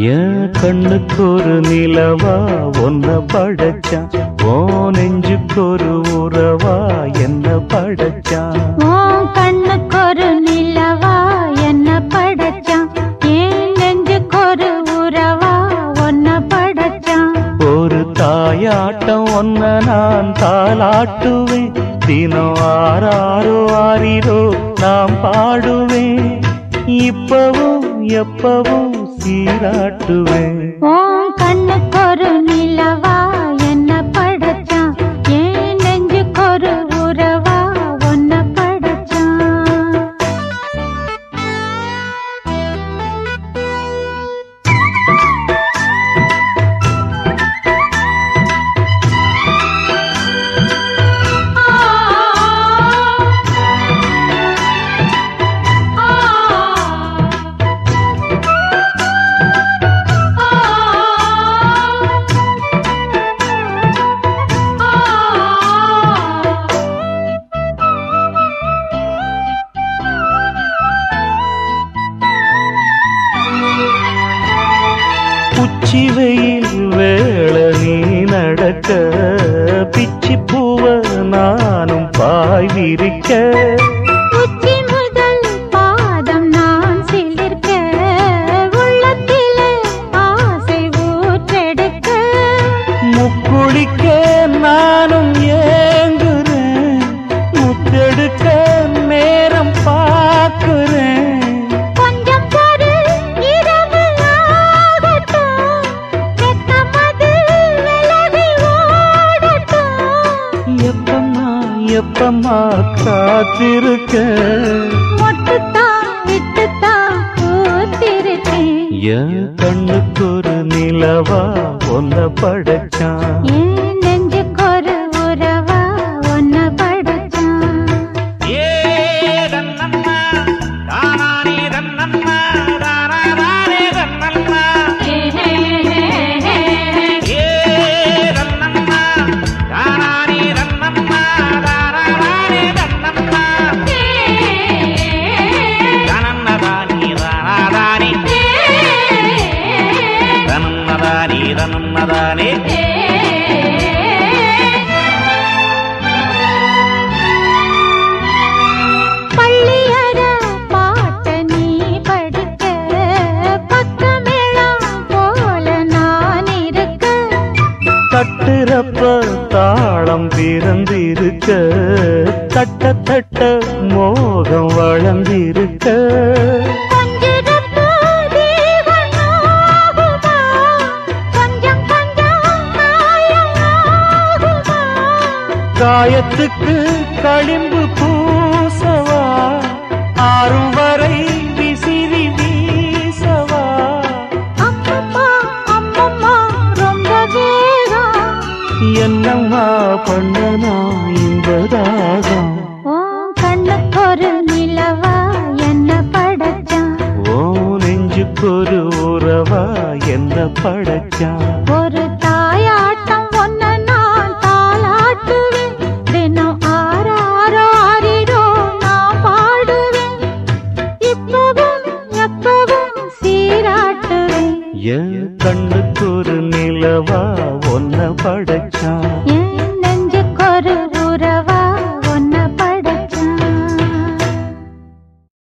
என் கண்ணுக்கு ஒரு நிலவா ஒன்ன படைச்சான். ஓ நெஞ்சுக்கு ஒரு உறவா என்ன படைச்சான்? உன் கண்ணுக்கு ஒரு நிலவா என்ன படைச்சான்? என் நெஞ்சுக்கு ஒரு உறவா ஒன்ன படைச்சான்? ஒரு தாயாட்டம் ஒன்ன நான் தாளாட்டுவேன். தினம் ஆறாரோ ஆறிரோ நாம் பாடுவேன். இப்பவும் எப்பவும் சீராட்டுவேன் உன் கண்ணுக்கு உச்சி வெயில் வேள நீ நடக்க பிச்சி பூவ நானும் பாய் விரிக்க உச்சி முதல் பாதம் நான் சிலிர்க்க உள்ளத்திலே ஆசை ஊற்றெடுக்க. முக்குளிக்க நானும் எப்பம்மா காத்திருக்க? என் கண்ணுக்கு ஒரு நிலவா ஒன்ன படைச்சான். தட்டுறப்ப தாளம் பிறந்திருக்க தட்ட தட்ட மோகம் வளர்ந்திருக்க. காயத்துக்கு களிம்பு பூசவா? ஆறும் வரை விசிறி வீசவா? அம்மம்மா, அம்மம்மா, ரொம்ப வேகம். என்னம்மா பண்ணனா இந்த தாகம்? உன் கண்ணுக்கு ஒரு நிலவா என்ன படைச்சான் ஓ நெஞ்சுக்கொரு உறவா என்ன படைச்சான் ஒரு சீராட்டுவேன் என் கண்ணுக்கு ஒரு நிலவா ஒன்ன படைச்சான் என்